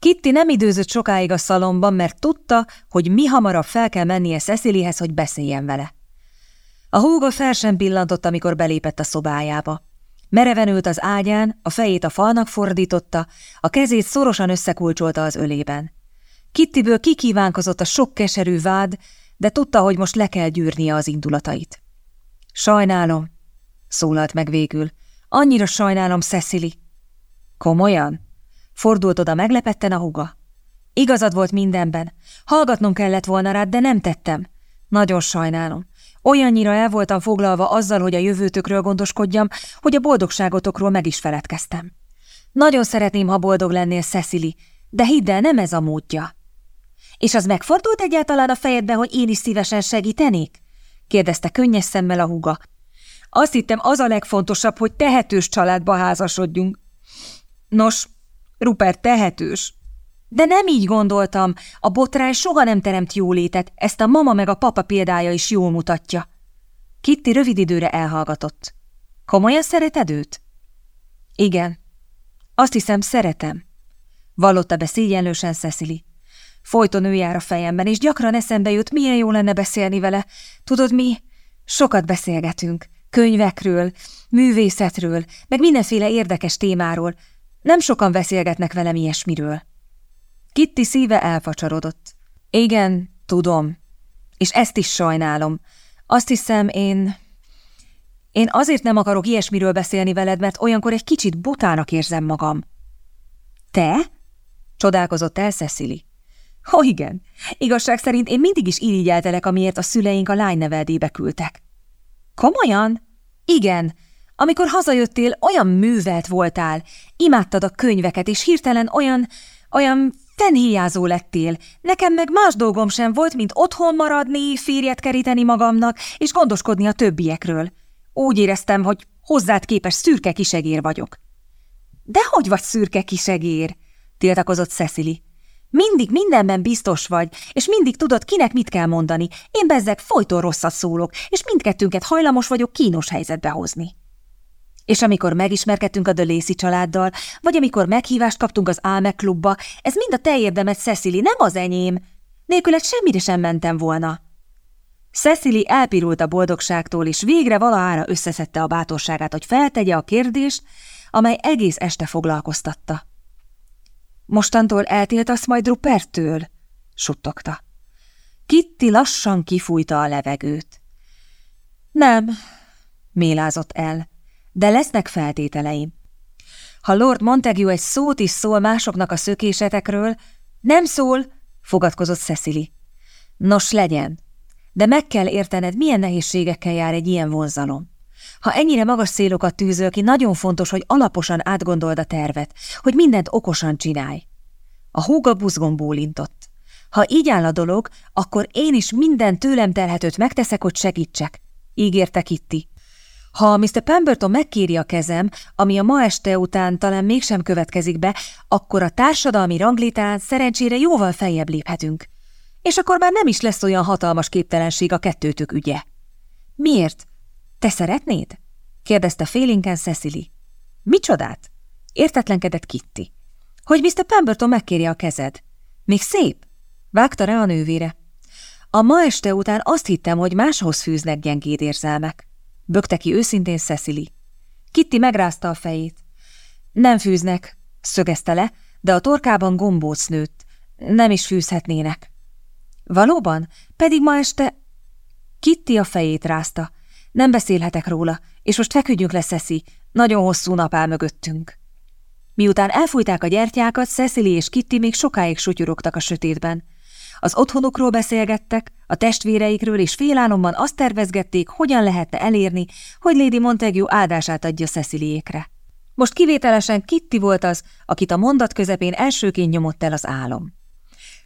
Kitty nem időzött sokáig a szalomban, mert tudta, hogy mi hamarabb fel kell mennie Cecilyhez, hogy beszéljen vele. A húga fel sem pillantott, amikor belépett a szobájába. Mereven ült az ágyán, a fejét a falnak fordította, a kezét szorosan összekulcsolta az ölében. Kittiből kikívánkozott a sok keserű vád, de tudta, hogy most le kell gyűrnie az indulatait. Sajnálom, szólalt meg végül. Annyira sajnálom, Cecily. Komolyan? Fordult oda meglepetten a huga. Igazad volt mindenben. Hallgatnom kellett volna rád, de nem tettem. Nagyon sajnálom. Olyannyira el voltam foglalva azzal, hogy a jövőtökről gondoskodjam, hogy a boldogságotokról meg is feledkeztem. Nagyon szeretném, ha boldog lennél, Cecily, de hidd el, nem ez a módja. És az megfordult egyáltalán a fejedbe, hogy én is szívesen segítenék? kérdezte könnyes szemmel a húga. Azt hittem, az a legfontosabb, hogy tehetős családba házasodjunk. Nos, Rupert tehetős. De nem így gondoltam. A botrány soha nem teremt jólétet, ezt a mama meg a papa példája is jól mutatja. Kitty rövid időre elhallgatott. Komolyan szereted őt? Igen. Azt hiszem, szeretem. Vallotta be szégyenlősen Cecily. Folyton ő jár a fejemben, és gyakran eszembe jut, milyen jó lenne beszélni vele. Tudod mi? Sokat beszélgetünk. Könyvekről, művészetről, meg mindenféle érdekes témáról. Nem sokan beszélgetnek velem ilyesmiről. Kitty szíve elfacsarodott. Igen, tudom. És ezt is sajnálom. Azt hiszem, én... Én azért nem akarok ilyesmiről beszélni veled, mert olyankor egy kicsit botának érzem magam. Te? Csodálkozott el Cecily. Oh, igen. Igazság szerint én mindig is irigyeltelek, amiért a szüleink a lány neveldébe küldtek. Komolyan? Igen. Amikor hazajöttél, olyan művelt voltál. Imádtad a könyveket, és hirtelen olyan, olyan fenhéjázó lettél. Nekem meg más dolgom sem volt, mint otthon maradni, férjet keríteni magamnak, és gondoskodni a többiekről. Úgy éreztem, hogy hozzád képes szürke kisegér vagyok. De hogy vagy szürke kisegér? tiltakozott Cecily. Mindig mindenben biztos vagy, és mindig tudod, kinek mit kell mondani. Én bezzeg folyton rosszat szólok, és mindkettőnket hajlamos vagyok kínos helyzetbe hozni. És amikor megismerkedtünk a Dölészi családdal, vagy amikor meghívást kaptunk az Álmek klubba, ez mind a te érdemed, Cecily, nem az enyém. Nélküled semmire sem mentem volna. Cecily elpirult a boldogságtól, és végre valahára összeszedte a bátorságát, hogy feltegye a kérdést, amely egész este foglalkoztatta. Mostantól eltiltasz majd Ruperttől? suttogta. Kitty lassan kifújta a levegőt. Nem, mélázott el, de lesznek feltételeim. Ha Lord Montague egy szót is szól másoknak a szökésetekről, nem szól, fogadkozott Cecily. Nos, legyen, de meg kell értened, milyen nehézségekkel jár egy ilyen vonzalom. Ha ennyire magas célokat tűzöl ki, nagyon fontos, hogy alaposan átgondold a tervet, hogy mindent okosan csinálj. A húga buzgón bólintott. Ha így áll a dolog, akkor én is minden tőlem telhetőt megteszek, hogy segítsek, ígérte Kitty. Ha Mr. Pemberton megkéri a kezem, ami a ma este után talán mégsem következik be, akkor a társadalmi ranglétán szerencsére jóval feljebb léphetünk. És akkor már nem is lesz olyan hatalmas képtelenség a kettőtök ügye. Miért? Te szeretnéd? kérdezte félénken Cecily. Micsodát? Értetlenkedett Kitty. Hogy Mr. Pemberton megkérje a kezed. Még szép? Vágta rá a nővére. A ma este után azt hittem, hogy máshoz fűznek gyengéd érzelmek. Bökte ki őszintén Cecily. Kitty megrázta a fejét. Nem fűznek, szögezte le, de a torkában gombóc nőtt. Nem is fűzhetnének. Valóban? Pedig ma este... Kitty a fejét rázta. Nem beszélhetek róla, és most feküdjünk le, Ceci. Nagyon hosszú nap áll mögöttünk. Miután elfújták a gyertyákat, Cecily és Kitty még sokáig sutyorogtak a sötétben. Az otthonukról beszélgettek, a testvéreikről és félálomban azt tervezgették, hogyan lehetne elérni, hogy Lady Montague áldását adja Cecilyékre. Most kivételesen Kitty volt az, akit a mondat közepén elsőként nyomott el az álom.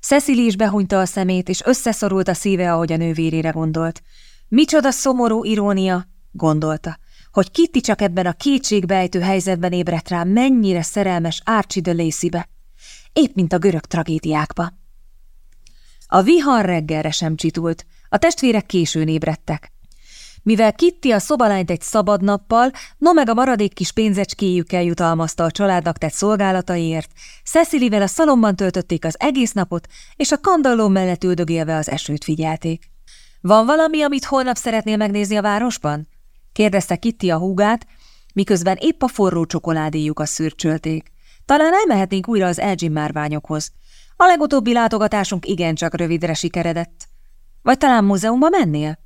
Cecily is behunyta a szemét, és összeszorult a szíve, ahogy a nővérére gondolt. Micsoda szomorú irónia, gondolta, hogy Kitty csak ebben a kétségbejtő helyzetben ébredt rá, mennyire szerelmes Archie de Lacey-be, épp mint a görög tragédiákba. A vihar reggelre sem csitult, a testvérek későn ébredtek. Mivel Kitty a szobalányt egy szabad nappal, no meg a maradék kis pénzecskéjükkel jutalmazta a családnak tett szolgálataiért, Cecilyvel a szalomban töltötték az egész napot, és a kandalló mellett üldögélve az esőt figyelték. Van valami, amit holnap szeretnél megnézni a városban? kérdezte Kitty a húgát, miközben épp a forró csokoládéjukat szürcsölték. Talán elmehetnénk újra az Elgin márványokhoz. A legutóbbi látogatásunk igencsak rövidre sikeredett. Vagy talán múzeumba mennél?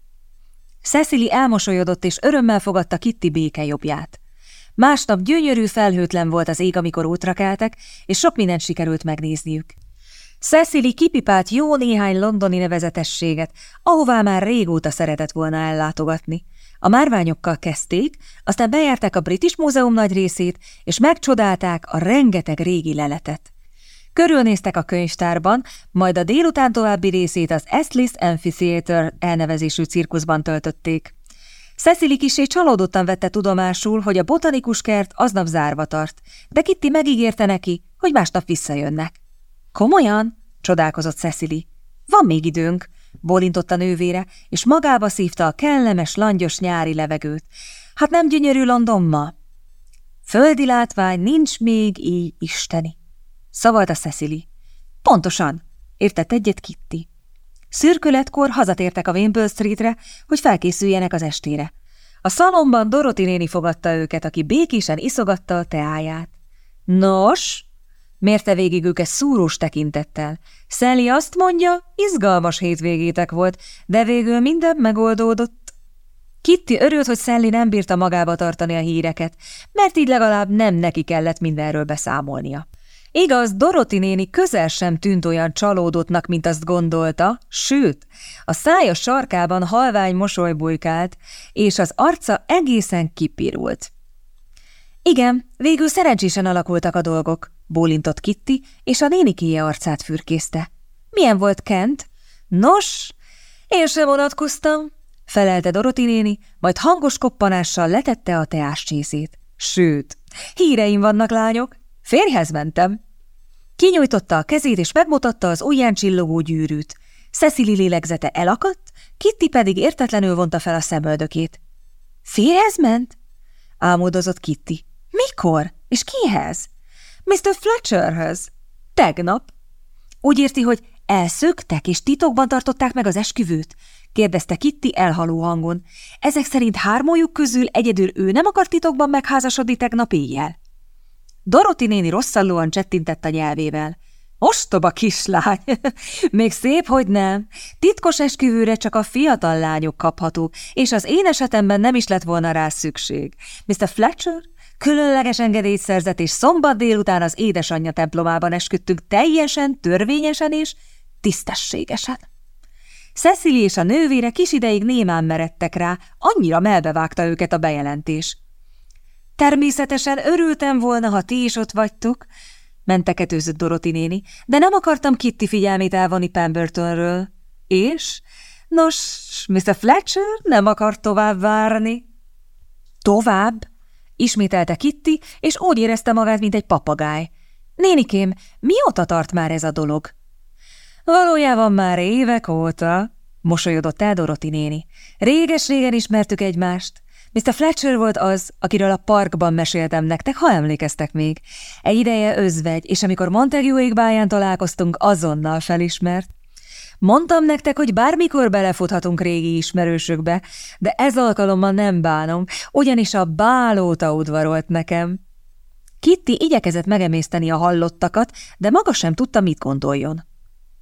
Cecily elmosolyodott és örömmel fogadta Kitty békejobbját. Másnap gyönyörű felhőtlen volt az ég, amikor útra keltek, és sok mindent sikerült megnézniük. Cecily kipipált jó néhány londoni nevezetességet, ahová már régóta szeretett volna ellátogatni. A márványokkal kezdték, aztán bejárták a British Múzeum nagy részét, és megcsodálták a rengeteg régi leletet. Körülnéztek a könyvtárban, majd a délután további részét az Eslis Amphitheater elnevezésű cirkuszban töltötték. Cecily kisé csalódottan vette tudomásul, hogy a botanikus kert aznap zárva tart, de Kitty megígérte neki, hogy másnap visszajönnek. Komolyan? csodálkozott Cecily. Van még időnk, bólintott a nővére, és magába szívta a kellemes, langyos nyári levegőt. Hát nem gyönyörű London ma? Földi látvány nincs még így isteni. Szavalta Cecily. Pontosan, értett egyet Kitty. Szürkületkor hazatértek a Wimble Streetre, hogy felkészüljenek az estére. A szalomban Doroti néni fogadta őket, aki békésen iszogatta a teáját. Nos, mérte végig őket szúrós tekintettel. Sally azt mondja, izgalmas hétvégétek volt, de végül minden megoldódott. Kitty örült, hogy Sally nem bírta magába tartani a híreket, mert így legalább nem neki kellett mindenről beszámolnia. Igaz, Doroti néni közel sem tűnt olyan csalódottnak, mint azt gondolta, sőt, a szája sarkában halvány mosoly bujkált, és az arca egészen kipirult. Igen, végül szerencsésen alakultak a dolgok, bólintott Kitty, és a nénikéje arcát fürkészte. Milyen volt Kent? Nos, én sem vonatkoztam, felelte Doroti néni, majd hangos koppanással letette a teás csészét. Sőt, híreim vannak, lányok, Férjhez mentem. Kinyújtotta a kezét, és megmutatta az ujján csillogó gyűrűt. Cecily lélegzete elakadt, Kitty pedig értetlenül vonta fel a szemöldökét. Férhez ment? Álmodozott Kitty. Mikor? És kihez? Mr. Fletcherhöz. Tegnap. Úgy érti, hogy elszöktek és titokban tartották meg az esküvőt? kérdezte Kitty elhaló hangon. Ezek szerint hármójuk közül egyedül ő nem akart titokban megházasodni tegnap éjjel. Doroti néni rosszallóan csettintett a nyelvével. Ostoba kislány! Még szép, hogy nem. Titkos esküvőre csak a fiatal lányok kaphatók, és az én esetemben nem is lett volna rá szükség. Mr. Fletcher különleges engedélyt szerzett, és szombat délután az édesanyja templomában esküdtünk teljesen, törvényesen és tisztességesen. Cecily és a nővére kis ideig némán meredtek rá, annyira melbevágta őket a bejelentés. Természetesen örültem volna, ha ti is ott vagytok, menteketőzött Doroti néni, de nem akartam Kitty figyelmét elvonni Pembertonről. És? Nos, Mr. Fletcher nem akar tovább várni. Tovább? Ismételte Kitty, és úgy érezte magát, mint egy papagáj. Nénikém, mióta tart már ez a dolog? Valójában már évek óta, mosolyodott el Doroti néni. Réges-régen ismertük egymást. Mr. Fletcher volt az, akiről a parkban meséltem nektek, ha emlékeztek még. Egy ideje özvegy, és amikor Montague égbáján találkoztunk, azonnal felismert. Mondtam nektek, hogy bármikor belefuthatunk régi ismerősökbe, de ez alkalommal nem bánom, ugyanis a bálóta udvarolt nekem. Kitty igyekezett megemészteni a hallottakat, de maga sem tudta, mit gondoljon.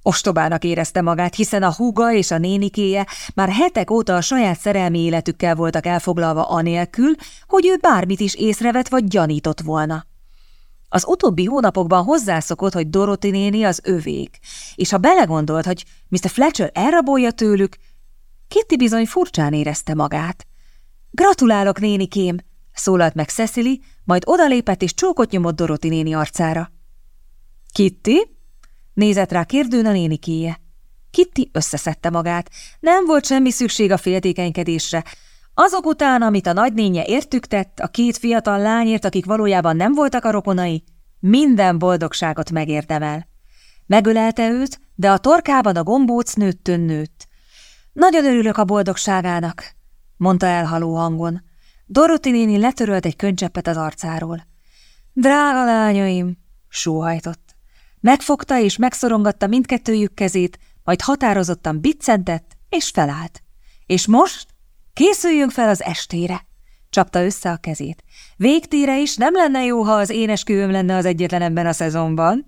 Ostobának érezte magát, hiszen a húga és a nénikéje már hetek óta a saját szerelmi életükkel voltak elfoglalva anélkül, hogy ő bármit is észrevett vagy gyanított volna. Az utóbbi hónapokban hozzászokott, hogy Dorothy néni az övék, és ha belegondolt, hogy Mr. Fletcher elrabolja tőlük, Kitty bizony furcsán érezte magát. Gratulálok, nénikém! szólalt meg Cecily, majd odalépett és csókot nyomott Dorothy néni arcára. Kitty? Nézett rá kérdőn a nénikéje. Kitty összeszedte magát. Nem volt semmi szükség a féltékenykedésre. Azok után, amit a nagynénye értük tett, a két fiatal lányért, akik valójában nem voltak a rokonai, minden boldogságot megérdemel. Megölelte őt, de a torkában a gombóc nőttön nőtt. Nagyon örülök a boldogságának. mondta elhaló hangon. Dorothy néni letörölt egy könycseppet az arcáról. Drága lányaim, sóhajtott. Megfogta és megszorongatta mindkettőjük kezét, majd határozottan biccentett, és felállt. És most készüljünk fel az estére. Csapta össze a kezét. Végtére is nem lenne jó, ha az énesküvőm lenne az egyetlen ebben a szezonban.